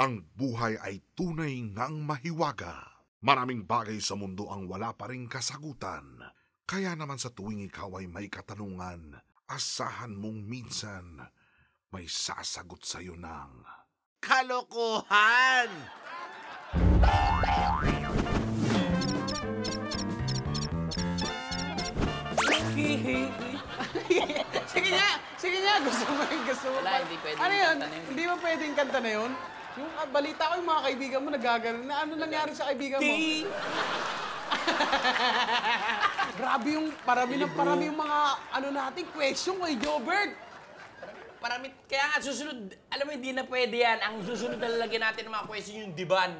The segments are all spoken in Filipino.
Ang buhay ay tunay ngang mahiwaga. Maraming bagay sa mundo ang wala pa rin kasagutan. Kaya naman sa tuwing ikaw ay may katanungan, asahan mong minsan may sasagot sa'yo ng... Kalokohan! sige nga, sige nga, gusto mo yun, gusto mo Wala, pa. hindi pwedeng Ano yun? Hindi ba pwedeng kanta na yun? Yung ah, balita ko yung mga kaibigan mo nagaganon na ano nangyari sa kaibigan mo? Di! Grabe yung parami ng parami yung mga ano natin, question kay Jobert. Paramit, kaya nga susunod, alam mo hindi na pwede yan. Ang susunod na lalagyan natin ng mga question yung diban.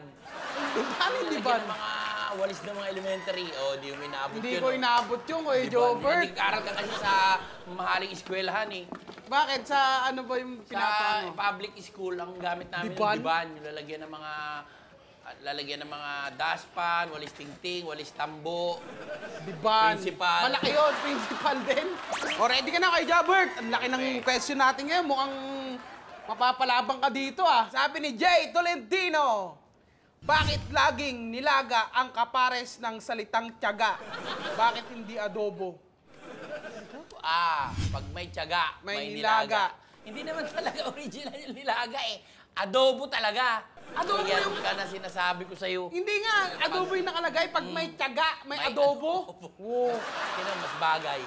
Paano yung Lalagyan diban? ng mga walis ng mga elementary. O, di mo inaabot Hindi yun. ko inaabot yung kay Diban. Jobert. Nag-aaral ka kasi sa mahaling eskwelahan eh. Bakit? Sa ano ba yung Sa pinapano? public school, ang gamit namin Diban? ng diban. Yung lalagyan ng mga ah, lalagyan ng mga dashpan, walis tingting, walis tambo. Diban. Principal. Malaki yun, principal din. O, ready ka na kay Jobert. Ang laki ng question natin ngayon. Mukhang mapapalabang ka dito ah. Sabi ni Jay Tolentino, bakit laging nilaga ang kapares ng salitang tiyaga? Bakit hindi adobo? Ah, pag may tiyaga, May may, nilaga. nilaga. Hindi naman talaga original yung nilaga eh. Adobo talaga. Adobo Yan yung- ka na sinasabi ko sa'yo. Hindi nga, adobo yung nakalagay. Pag may tiyaga, may, adobo. Wow. Yan ang mas bagay.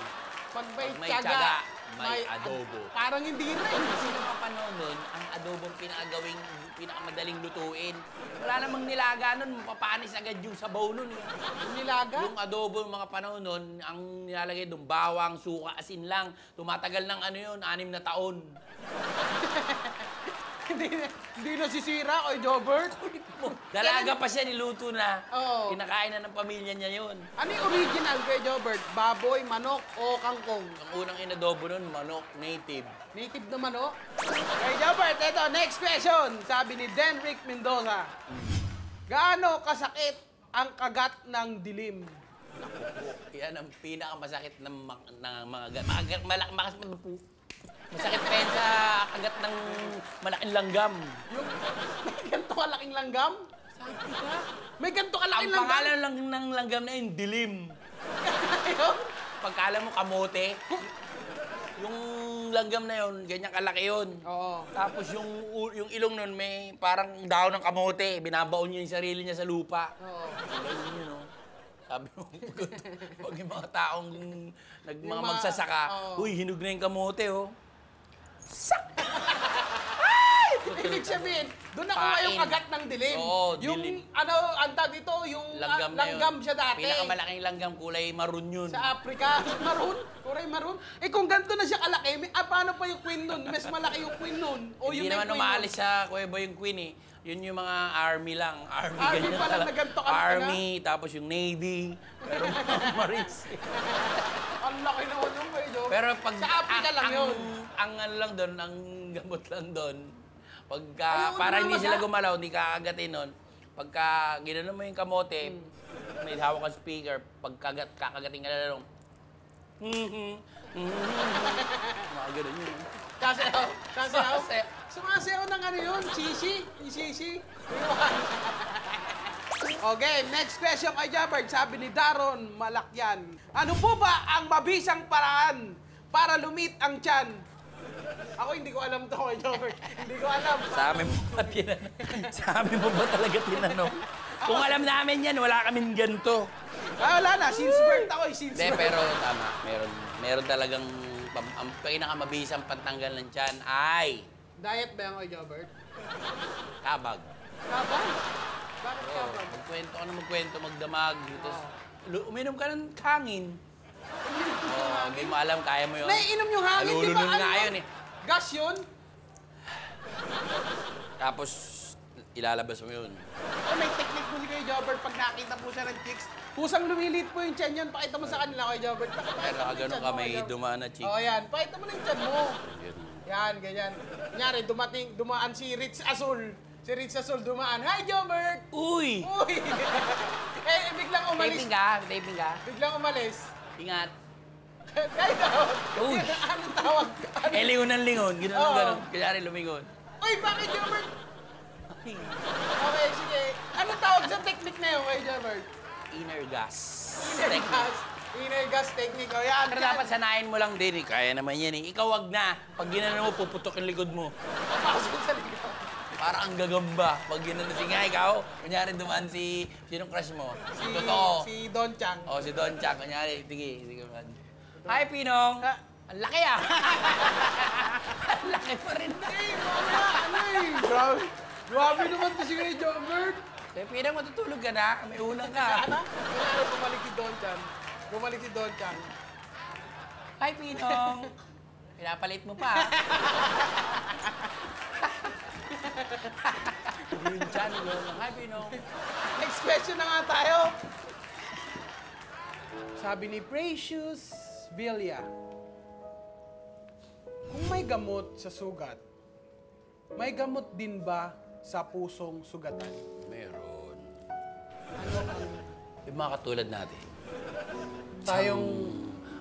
Pag may, Pag may tiyaga, tiyaga, may adobo. Parang hindi rin. Kasi mga panahon nun, ang adobo ang pinakagawing, pinakamadaling lutuin. Wala namang nilaga nun, mapapanis agad yung sabaw nun. eh. Nilaga? Yung adobo ng mga panahon nun, ang nilalagay doon, bawang, suka, asin lang. Tumatagal ng ano yun, anim na taon. hindi, hindi nasisira Jobert. Dalaga pa siya, niluto na. Oo. Kinakain na ng pamilya niya yun. Ano yung original kay Jobert? Baboy, manok, o kangkong? Ang unang inadobo nun, manok, native. Native na manok? Kay Jobert, ito, next question. Sabi ni Denrick Mendoza. Gaano kasakit ang kagat ng dilim? Yan ang pinakamasakit ng, ma- ng mga... ga- Mga, malak, makas, masakit pa yan sa kagat ng malaking langgam. Yung may ganito kalaking langgam? May ganito Ang kalaking langgam? pangalan lang ng langgam na yun, dilim. Ayun. Pagkala mo kamote, yung langgam na yun, ganyan kalaki yun. Oo. Tapos yung u- yung ilong nun may parang dahon ng kamote, binabaon niya yung sarili niya sa lupa. Oo. Ganun yun, no? Sabi mo, pag, yung mga taong nag, Yung mga magsasaka, oo. uy, hinog na yung kamote, oh. Ibig sabihin, doon nakuha yung Pain. kagat ng dilim. Oo, yung, dilim. ano, ang tag dito, yung Langgam ah, na yun. langgam siya dati. Pinakamalaking langgam, kulay maroon yun. Sa Africa, maroon, kuray maroon. Eh kung ganito na siya kalaki, may, ah, paano pa yung queen nun? Mas malaki yung queen nun. O Hindi yun na naman yung queen umaalis sa Kuweba yung Queen eh. Yun yung mga army lang. Army, Army ganyan pa lang talaga. na ganito kalaki na? Army, tapos yung Navy. Pero mga Marines. Ang laki naman yung medyo. Pero pag... Sa Africa ang, lang ang, yun. Ang, ano lang doon, ang gamot lang doon, pagka, Ayun, para hindi sila gumalaw, hindi kakagatin nun, pagka ginano mo yung kamote, Hmm. may hawak kang speaker, pagkagat, kakagating ka na lang, mhm, mhm, mga ganun yun. Sasayaw. Sasayaw. Sumasayaw ng ano yun? Sisi? Sisi? Okay, next question kay Jabard. Sabi ni Daron Malakyan. Ano po ba ang mabisang paraan para lumit ang tiyan? Ako hindi ko alam to kay Jabard. hindi ko alam. Sa amin mo ba tinanong? Sa amin mo ba talaga tinanong? Kung alam namin yan, wala kaming ganito. Ah, wala na. Since birth ako eh. Since Hindi, birth. pero tama. Meron, meron talagang, ang pinakamabisang pantanggal ng tiyan ay Diet ba kay Jabard? kabag. Kabang? Bakit Oo, kabang? magkwento ka na magkwento, magdamag. Tapos, lu- uminom ka ng hangin. Oo, hindi mo alam, kaya mo yun. Naiinom yung hangin, di ba? Nalulunod nga Ano? yun eh. Gas yun? Tapos, ilalabas mo yun. Oh, may technique po si Kuya Jobert pag nakita po siya ng chicks. Kusang lumilit po yung tiyan yun. Pakita mo sa kanila Kuya. Pakita Pero ganun ka, may dumaan na chick. Oh, yan. Pakita mo na yung tiyan mo. Yun. Yan, ganyan. Kunyari, dumating, dumaan si Ritz Azul. Si Ritz Azul dumaan. Hi, Jobert! Uy! Uy! eh, biglang umalis. Taping ka, taping ka. Biglang umalis. Ingat. Kahit ako. Uy! Anong tawag? Ano? Eh, lingon ng lingon. Gano'n Oo. gano'n. Kanyari lumingon. Uy, bakit Jobert? Okay, sige. Ano tawag sa technique na yun kay Jobert? Inner gas. Inner gas. Inner gas technique. O yan. Pero dapat sanayin mo lang din eh. Kaya naman yan eh. Ikaw wag na. Pag ginano mo, puputok yung likod mo. Papasok sa likod. Para ang gagamba. Pag ginano si nga ikaw, kunyari dumaan si... Sinong crush mo? Si, Totoo. si Don Chang. O, si Don Chang. Kunyari, sige, sige. Hi, Pinong! Ah. Ang laki ah! ang laki pa rin. Eh, mamaya, ano eh. Grabe. Grabe naman to si Kuya Jobert. Eh, Pinong, matutulog ka na. May ulang ka. Ano? Kaya bumalik si Don Chang. Bumalik si Don Chang. Hi, Pinong! Pinapalit mo pa. Green chan, yun. Hi, Pinong. Next question na nga tayo. Sabi ni Precious Villa, kung may gamot sa sugat, may gamot din ba sa pusong sugatan? Meron. Yung mga katulad natin. Tayong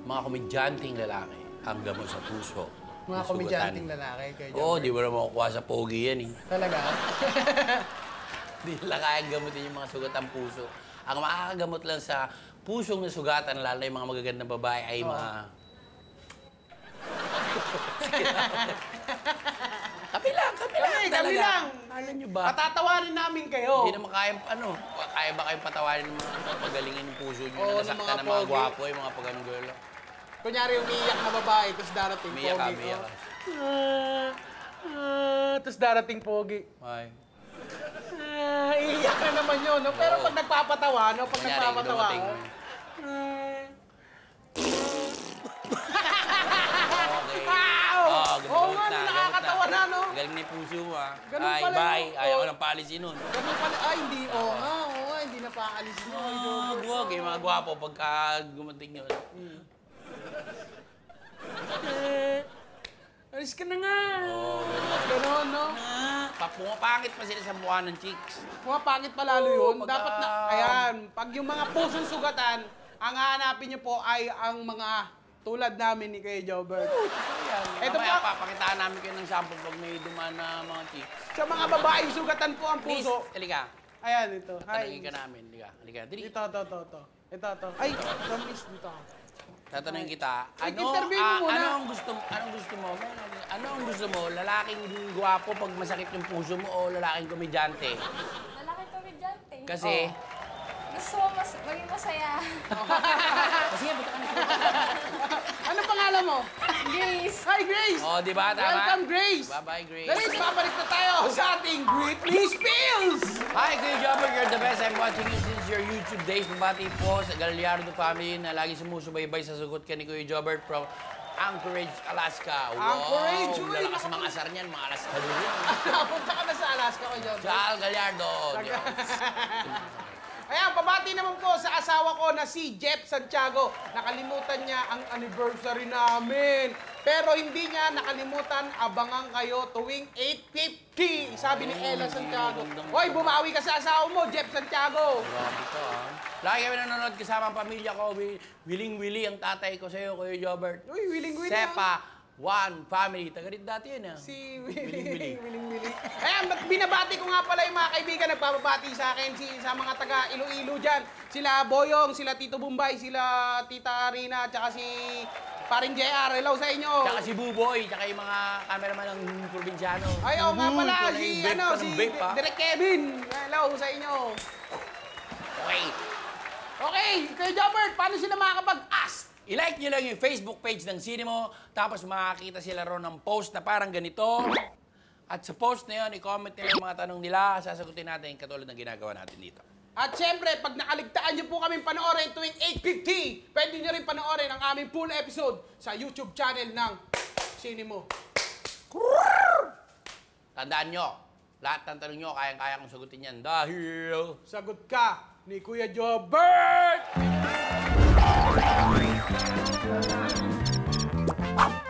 Mga komedyanteng lalaki ang gamot sa puso. mga ng komedyanteng lalaki kayo. Oo, di mo na makukuha sa pogi yan eh. Talaga? Di nila kayang gamutin yung mga sugatang puso. Ang makakagamot lang sa pusong nasugatan, lalo na yung mga magagandang babae, ay mga... kami lang, kami lang. Kami, kami talaga. lang. Alam nyo ba? Patatawanin namin kayo. Hindi naman kaya, ano, kaya ba kayong patawarin ng mga pagalingin ng puso nyo Oo, na ng nasaktan mga ng mga pogi. gwapo, yung mga paganong girl. Kunyari umiiyak na babae, tapos darating Umiyak ka, pogi. umiyak oh. ka. Ah, ah, tapos darating pogi. Ay. Ah, iiyak na naman yun, no? Pero Oo. pag nagpapatawa, no? Pag Kunyari, nagpapatawa, dumating. ah, Okay. Wow! Oh, Oo gamot nga, na, nakakatawa gamot na? Galing ni puso mo, ah. Ganun Ay, pala bye. yun. Ayaw ko Oh. ng policy nun. Ganun pala, ay, hindi, oo nga, oo nga, hindi na paalis mo. Ah, huwag. Yung mga gwapo, pagka gumating yun. Eh, alis ka na nga. Oh, Ganon, no? Ah, pa- pumapangit pa sila sa mukha ng chicks. Pumapangit pa lalo yun. pagka- Dapat na, ayan, pag yung mga pusong sugatan, ang hahanapin niyo po ay ang mga tulad namin ni Kuya Jobert. Ayan. Ito Mamaya, pa- papakitaan namin kayo ng sample pag may dumaan na mga chicks. Sa mga babaeng sugatan po ang Please, puso. halika. Ayan, ito. Tatanungin Hi. ka namin. Halika, halika. Dili. Ito, ito, ito, ito. Ito, ito. Ay, promise dito. Tatanungin kita. Ay, Ano, interview mo ah, muna. ano ang gusto mo? Anong gusto mo? Ano ang gusto mo? Lalaking gwapo pag masakit yung puso mo o lalaking komedyante? Malaki komedyante. Kasi, Gusto mo mas, maging masaya. kasi nga, ba't ka pangalan mo? Grace. Hi, Grace! Oh, di ba? Tama? Welcome, Grace! Bye-bye, Grace. Dali, babalik na tayo sa ating Britney Spears! Hi, Kuya Jobber. You're the best. I'm watching you since your YouTube days. Mabati po sa Gallardo family na lagi sumusubaybay sa sugot ka ni Kuya Jobber from Anchorage, Alaska. Anchorage, Wow! uy, Lalakas mga asar niyan, mga Alaska. Napunta ka na sa Alaska ko, Jobert. Sal Gallardo. Ayan, pabati naman po sa asawa ko na si Jeff Santiago. Nakalimutan niya ang anniversary namin. Pero hindi niya nakalimutan, abangan kayo tuwing 8.50. Sabi ni Ella Santiago. Hoy, bumawi ka sa asawa mo, Jeff Santiago. Grabe ka, ah. Lagi kami nanonood kasama ang pamilya ko. Wi- Wiling-wili ang tatay ko sa'yo, Kuya Jobert. Uy, willing-willing. Sepa, One Family. Taga rin dati yun, ah. Si Wiling-wili. Willing Willy. Ayan, ba't binabati ko nga pala yung mga kaibigan nagpapabati sa akin si, sa mga taga Iloilo dyan. Sila Boyong, sila Tito Bumbay, sila Tita Rina, tsaka si Paring JR. Hello sa inyo. Tsaka si Buboy, tsaka yung mga cameraman ng probinsyano. Ay, oo nga pala, na si, yung vape ano, ng si vape, ah. Direk Kevin. Hello sa inyo. Okay. Okay, Kuya Jobert, paano sila makakapag-ask? I-like nyo lang yung Facebook page ng Cinemo, tapos makakita sila ron ng post na parang ganito. At sa post na yun, i-comment nila yung mga tanong nila, sasagutin natin katulad ng ginagawa natin dito. At syempre, pag nakaligtaan niyo po kami panoorin tuwing 8.50, pwede niyo rin panoorin ang aming full episode sa YouTube channel ng Cinemo. Tandaan nyo, lahat ng tanong nyo, kayang-kaya kong sagutin yan dahil... Sagot ka ni Kuya Jobert!